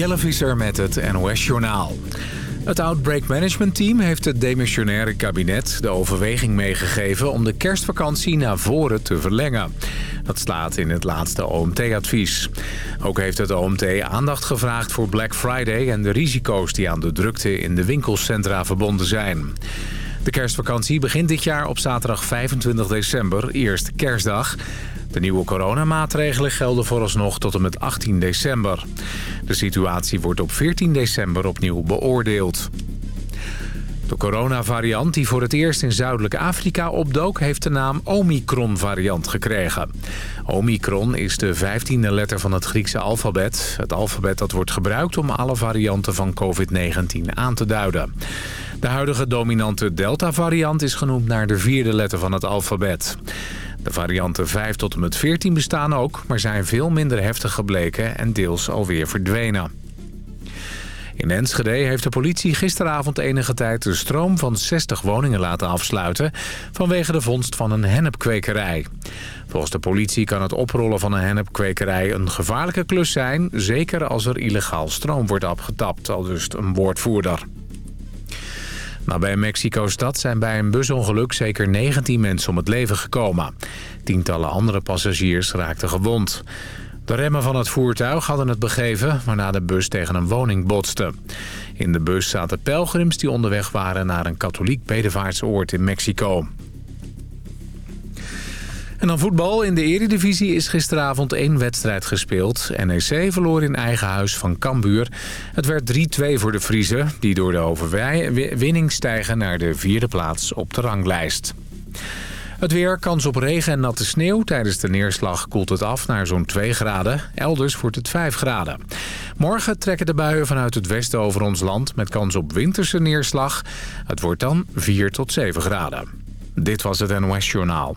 Jelle Visser met het NOS-journaal. Het Outbreak Management Team heeft het demissionaire kabinet de overweging meegegeven... om de kerstvakantie naar voren te verlengen. Dat staat in het laatste OMT-advies. Ook heeft het OMT aandacht gevraagd voor Black Friday... en de risico's die aan de drukte in de winkelcentra verbonden zijn. De kerstvakantie begint dit jaar op zaterdag 25 december, eerst kerstdag... De nieuwe coronamaatregelen gelden vooralsnog tot en met 18 december. De situatie wordt op 14 december opnieuw beoordeeld. De coronavariant die voor het eerst in Zuidelijk Afrika opdook... heeft de naam Omicron-variant gekregen. Omicron is de vijftiende letter van het Griekse alfabet. Het alfabet dat wordt gebruikt om alle varianten van COVID-19 aan te duiden. De huidige dominante Delta-variant is genoemd naar de vierde letter van het alfabet. De varianten 5 tot en met 14 bestaan ook, maar zijn veel minder heftig gebleken en deels alweer verdwenen. In Enschede heeft de politie gisteravond enige tijd de stroom van 60 woningen laten afsluiten vanwege de vondst van een hennepkwekerij. Volgens de politie kan het oprollen van een hennepkwekerij een gevaarlijke klus zijn, zeker als er illegaal stroom wordt afgetapt, al dus een woordvoerder. Nou, bij Mexico-stad zijn bij een busongeluk zeker 19 mensen om het leven gekomen. Tientallen andere passagiers raakten gewond. De remmen van het voertuig hadden het begeven... waarna de bus tegen een woning botste. In de bus zaten pelgrims die onderweg waren... naar een katholiek bedevaartsoord in Mexico. En dan voetbal. In de eredivisie is gisteravond één wedstrijd gespeeld. NEC verloor in eigen huis van Cambuur. Het werd 3-2 voor de Vriezen... die door de overwinning stijgen naar de vierde plaats op de ranglijst. Het weer, kans op regen en natte sneeuw. Tijdens de neerslag koelt het af naar zo'n 2 graden. Elders wordt het 5 graden. Morgen trekken de buien vanuit het westen over ons land... met kans op winterse neerslag. Het wordt dan 4 tot 7 graden. Dit was het NOS Journaal.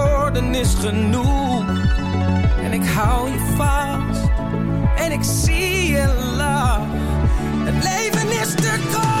is genoeg. En ik hou je vast en ik zie je lach. Het leven is te kort.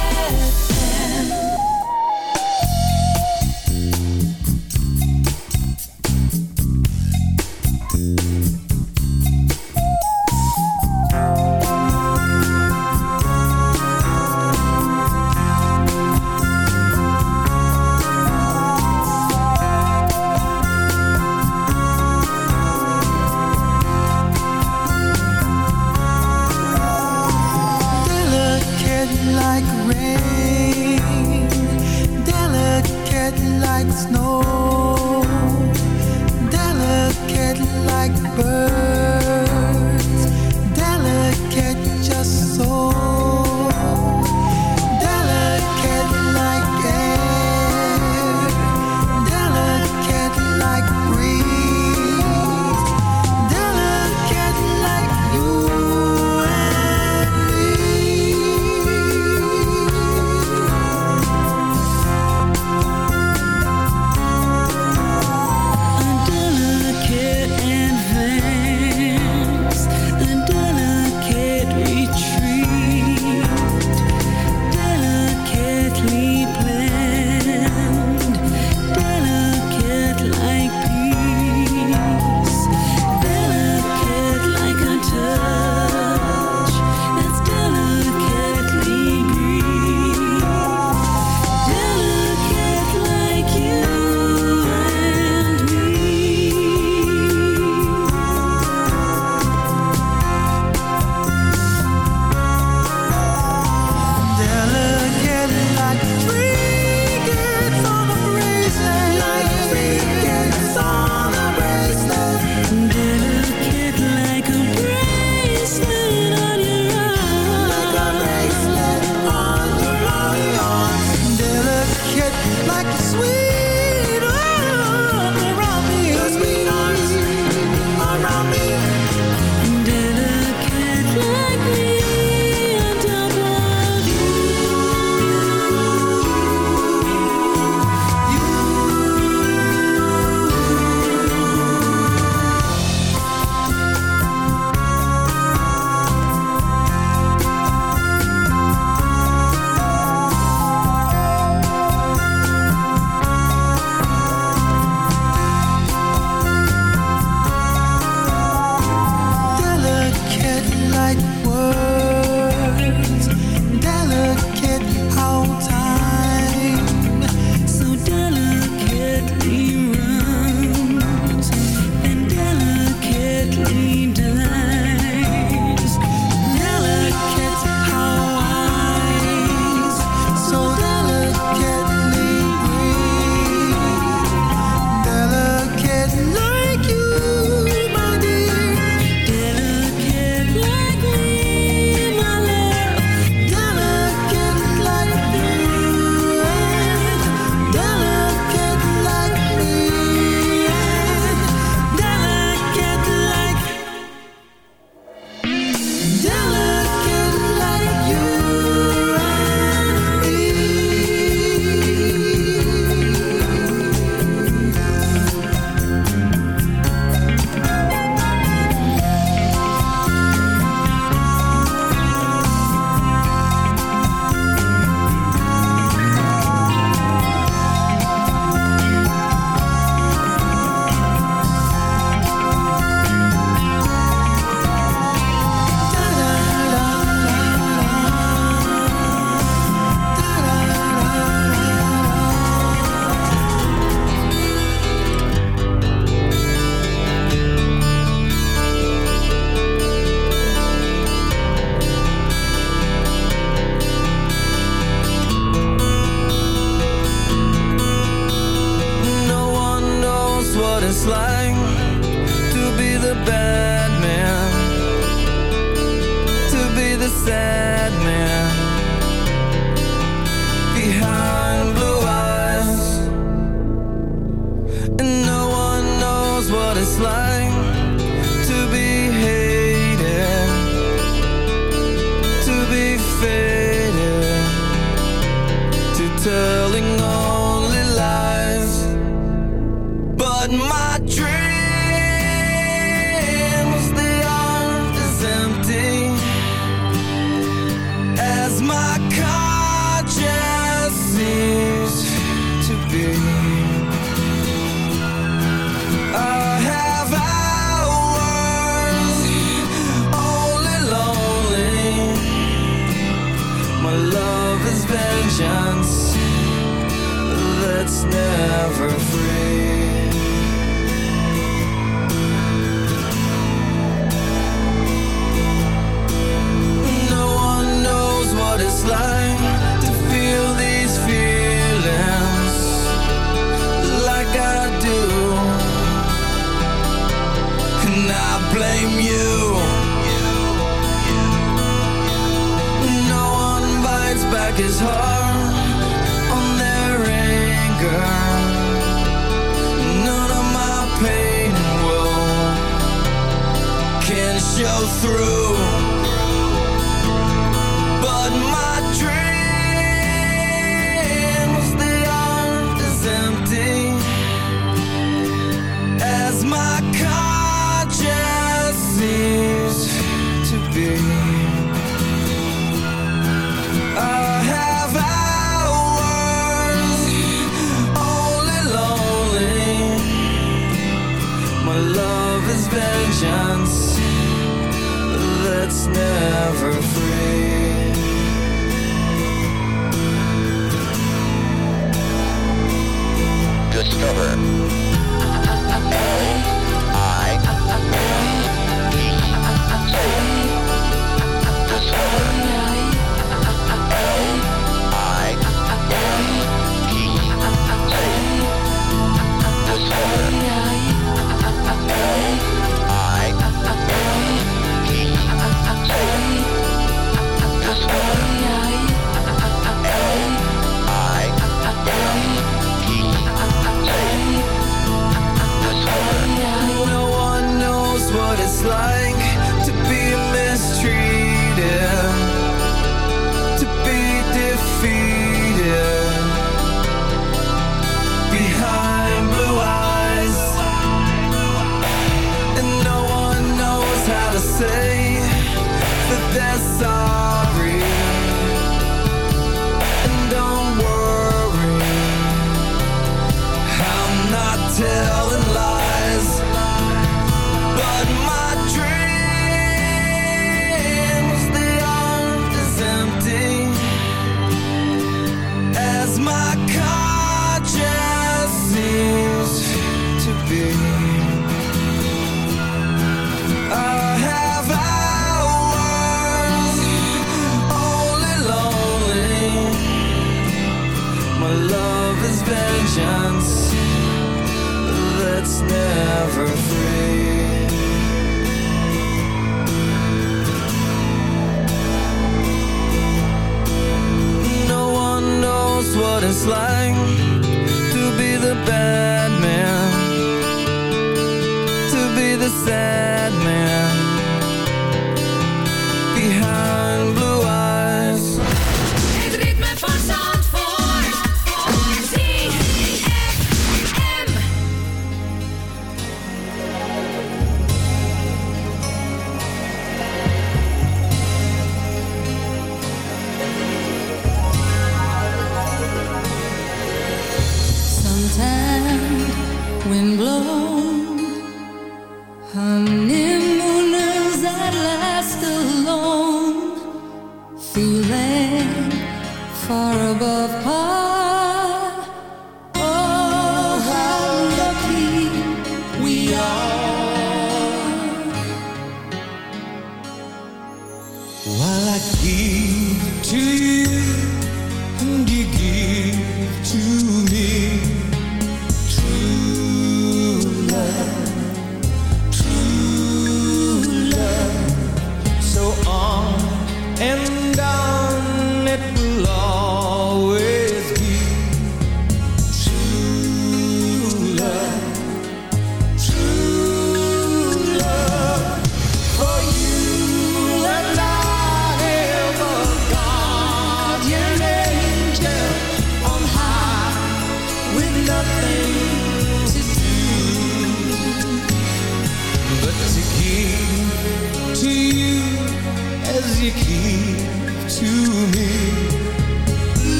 love is vengeance that's never free. through. discover. feeling far above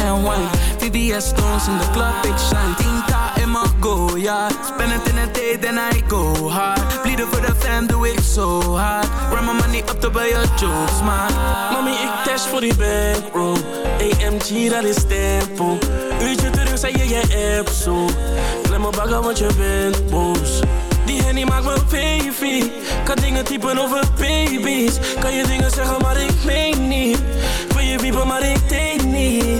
and wine. Stones in the club, big shine. Tinta in my go, yeah. Spend it in a day, then I go hard. Bleeden for the fam, do it so hard. Run my money up to buy your jokes, man. Mami, ik cash voor die bankroll. AMG, dat is tempo. Uurtje terug, zei je je app zo. Klem me bagger, want je bent boos. Die hennie maakt me baby. Kan dingen typen over baby's. Kan je dingen zeggen, maar ik meen niet. Wil je wiepen, maar ik denk niet.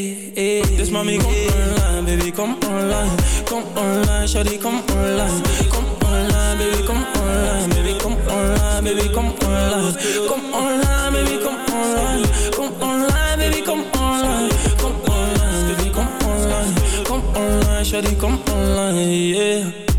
hey, dus mami, kom online, baby, kom online. Kom online, shawty, kom online. Kom online, baby, kom online. Baby, kom online, baby, kom online. Kom online, baby, kom online. Kom online, baby, kom online. Kom online, baby, kom online. Kom online, shawty, kom online, yeah.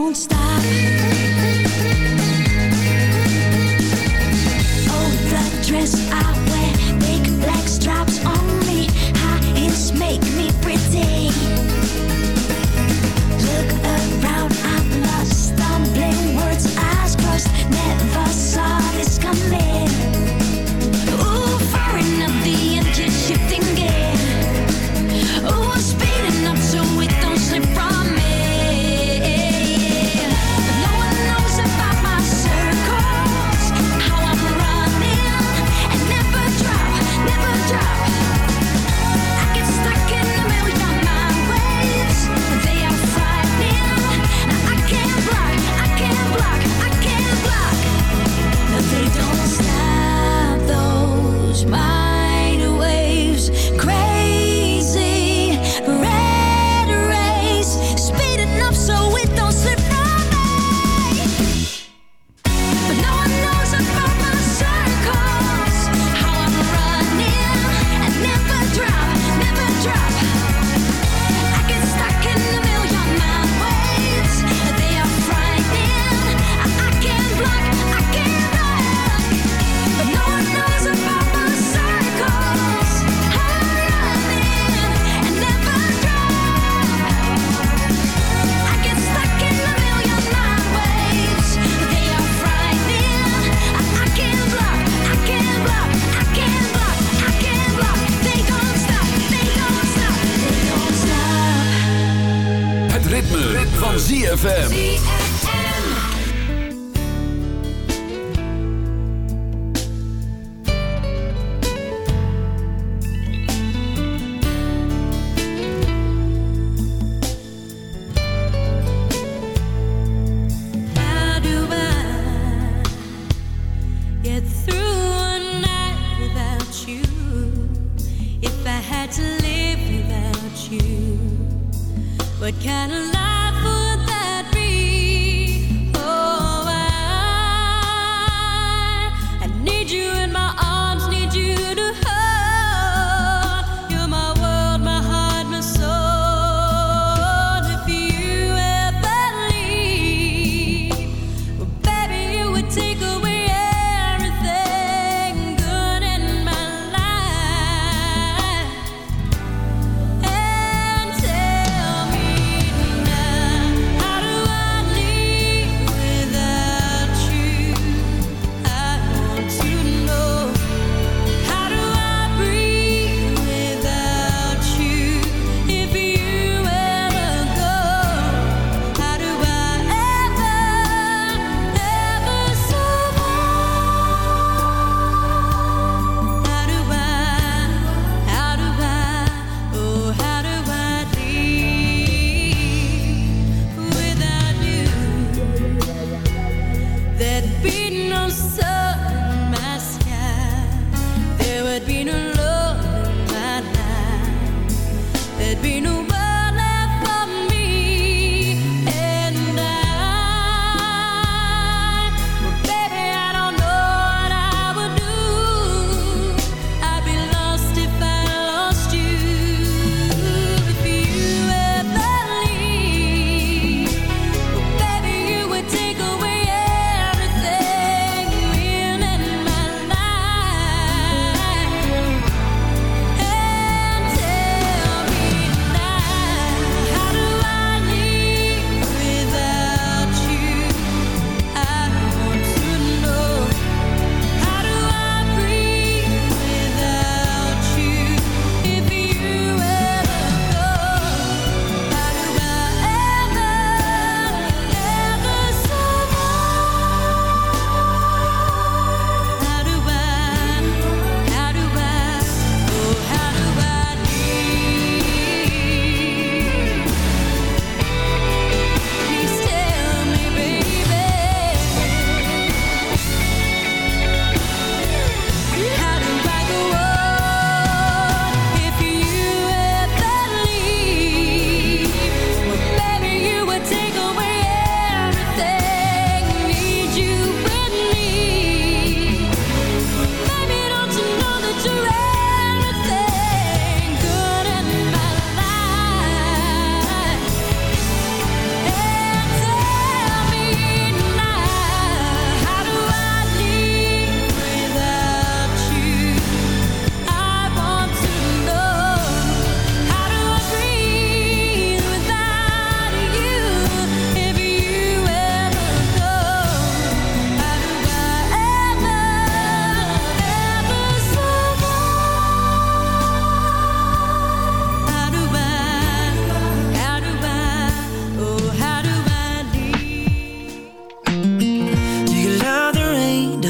don't stop.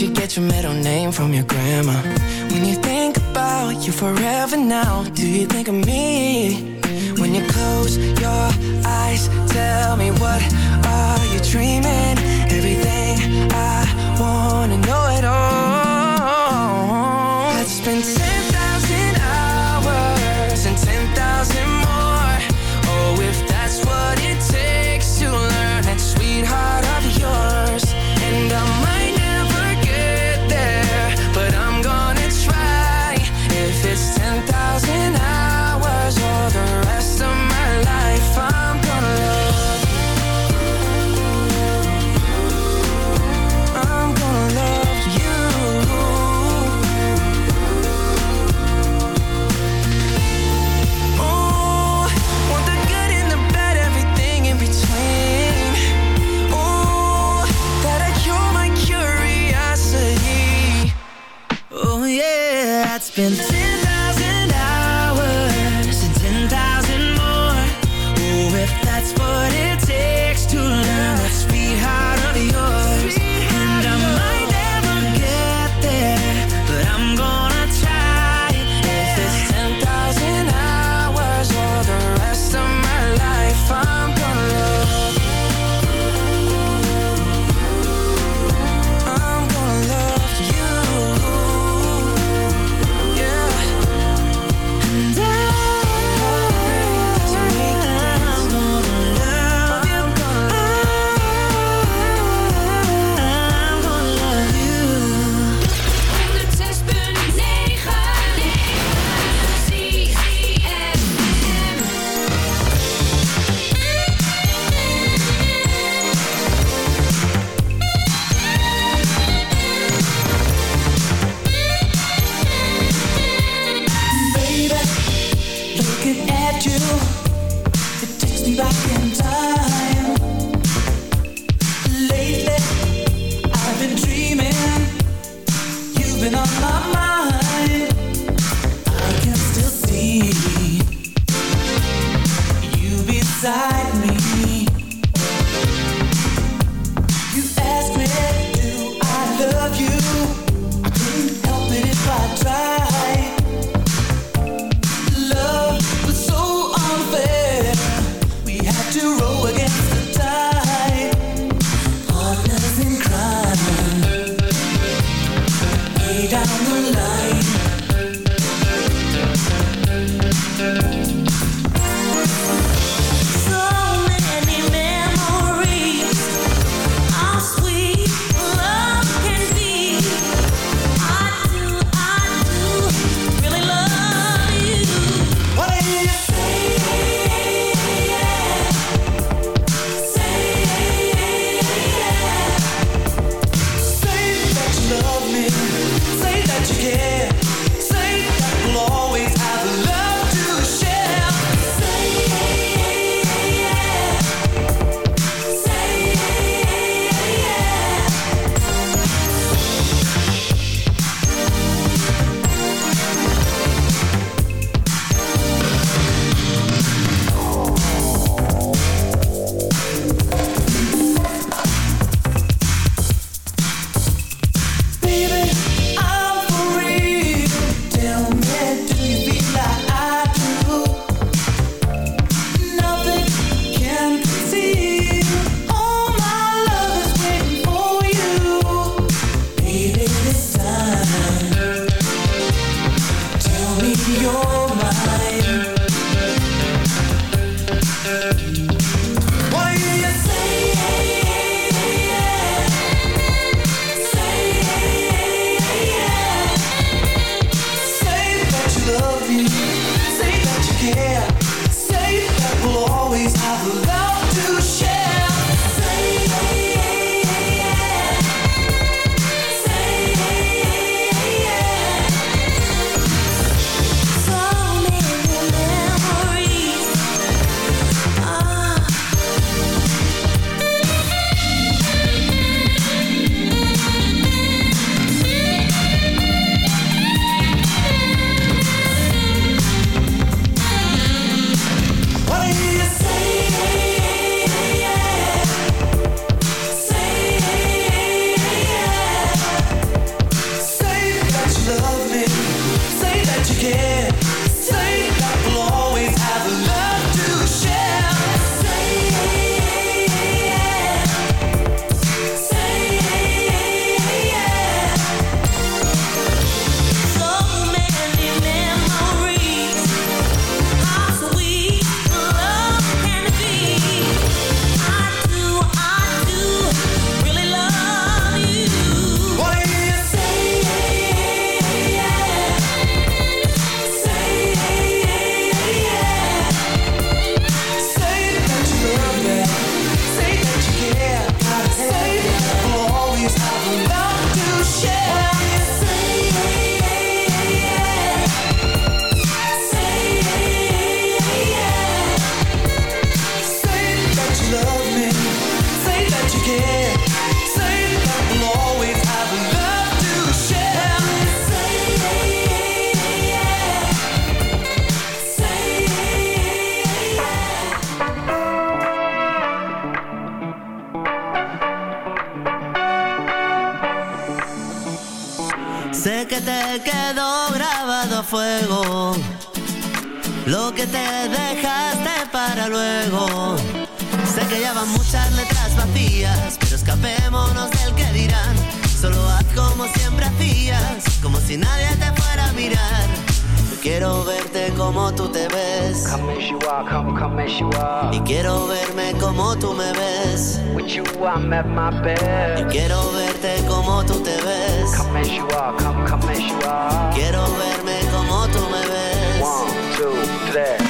you get your middle name from your grandma? When you think about you forever now, do you think of me? When you close your eyes, tell me what are you dreaming? Everything I wanna know it all. Let's spend 10,000 hours and 10,000 more. Oh, if that's what Yeah, it's been como tú me ves. With you I'm at my best. Y quiero verte como tú te ves. Come as you are, come, come as you are. Quiero verme como tú me ves. One, two, three.